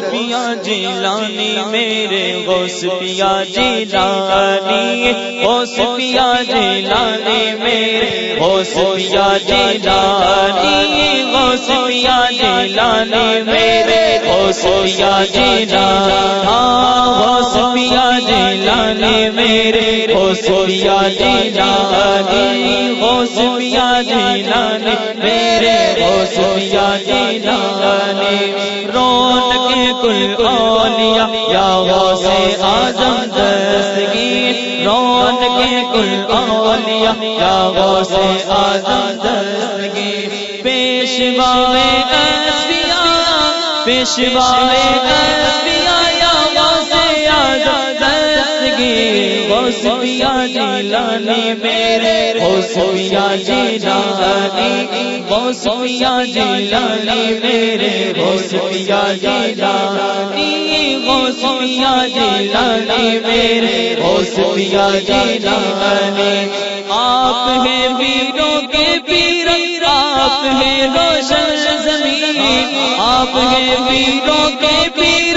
پیا جیلانی میرے غوث پیا جیلانی غوث پیا جیلانی میرے غوث پیا جیلانی غوث پیا جیلانی میرے غوث پیا جیلانی غوث پیا جیلانی میرے غوث پیا جیلانی غوث پیا جیلانی میرے غوث پیا جیلانی رون کل اولیاء یا غوث آزم دستگیر رون کے کل اولیاء یا غوث آزم دستگی پیشوائے انبیاء پیشوائے دستگی غوث پیا جیلانی میرے غوث پیا جیلانی سویا جیلانی میرے سویا جیلانی سویا جیلانی میرے سویا جیلانی آپ ہیں ویروں کے پیر۔ آپ ہیں روشن زمین۔ آپ ہیں ویروں کے پیر۔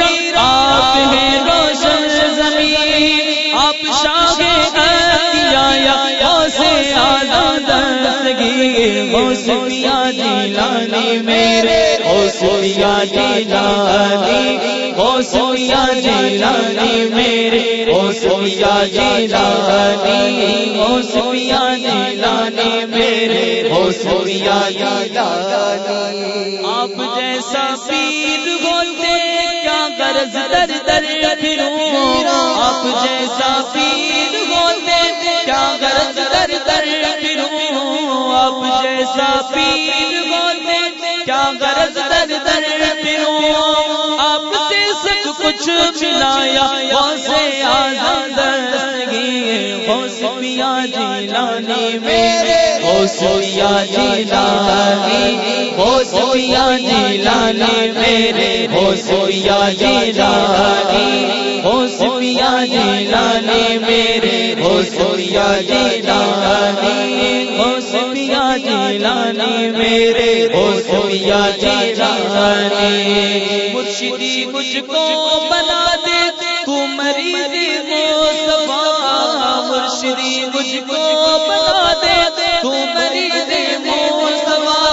دستگی موسمیا جیلانی میرے موسمیا جیلانی موسمیا جیلانی میرے موسمیا جیلانی موسمیا جیلانی میرے موسمیا جیلانی آپ جیسا پیر ہوتے کیا غرض در در پھروں آپ جیسا پیر ہوتے کیا غرض در در پھروں جیسا پیر ہوتے کیا غرض در در پھروں آپ سے سب کچھ ملایا واسے آزادگی خوشیا جیلانی میرے خوشیا جیلانی خوشیا جیلانی میرے خوشیا جیلانی خوشیا جیلانی میرے خوشیا جیلانی خوشیا جیلانی میرے او خوشیا جیلانی۔ مرشدی مجھ کو بنا دے، تو مریض ہو مصطفیٰ مرشدی مجھ کو بنا دے، تو مریض ہو مصطفیٰ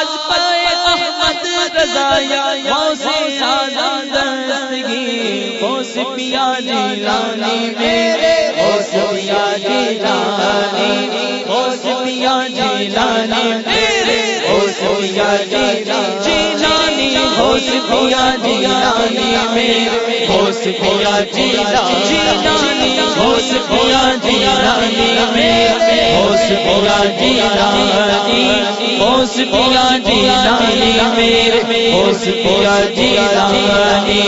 از پائے احمد رضا یا غوث آزم دستگی غوث پیا جیلانی میرے۔ غوث پیا جیلانی غوث پیا جیلانی میرے غوث پیا جیلانی غوث پیا جیلانی، میرے غوث پیا جیلانی غوث پیا جیلانی، میرے غوث پیا جیلانی غوث پیا جیلانی، میرے غوث پیا جیلانی،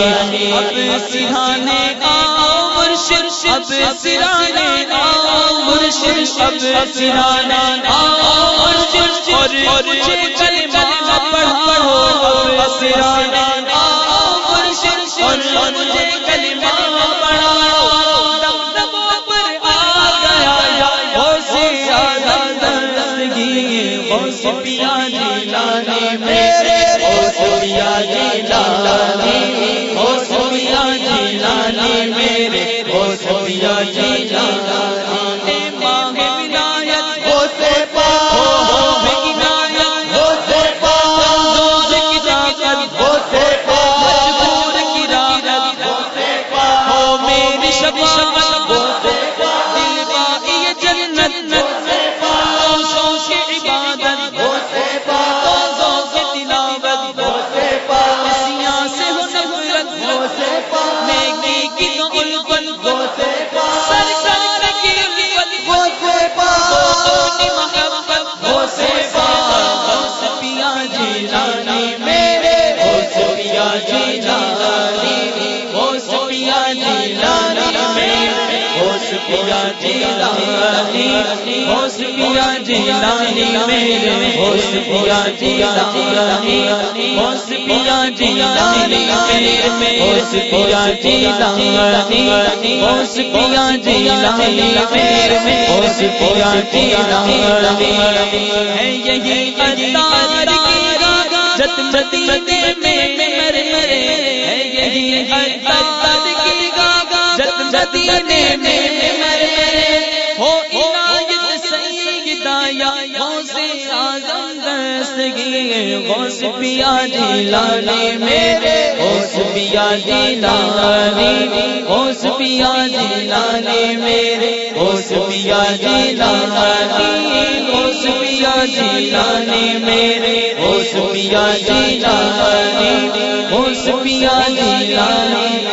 اب سہانے اب سرانے آؤ، مرشد، اب سرانے مرشد اور مجھے کلمہ پڑھو، اب سرانے مرشد، اور مجھے کلمہ پڑھاؤ دم دم پر آ گیا غوث غوث پیا میرے غوث پیا جیلانی غوث پیا جیلانی میرے غوث پیا جیلانی ماہ ولایت ہو ولایت پا روز کی پا مجبور کی پا ہو میری شفاعت پیا جیلانی جی میرے غوث پیا جیلانی غوث پیا جیلانی میرے غوث پیا جیلانی غوث پیا جیلانی میرے غوث پیا جیلانی غوث پیا جیلانی میرے غوث پیا جیلانی ہے یہی اتار جت مدینے میں مدینے میں مرے ہو عنایت سیدایا غوث آزم دستگی غوث پیا جلانے میرے، غوث پیا جلانے غوث پیا جلانے میرے، غوث پیا جلانے غوث پیا جلانے میرے، غوث پیا جلانے غوث پیا جلانے